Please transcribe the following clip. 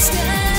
stand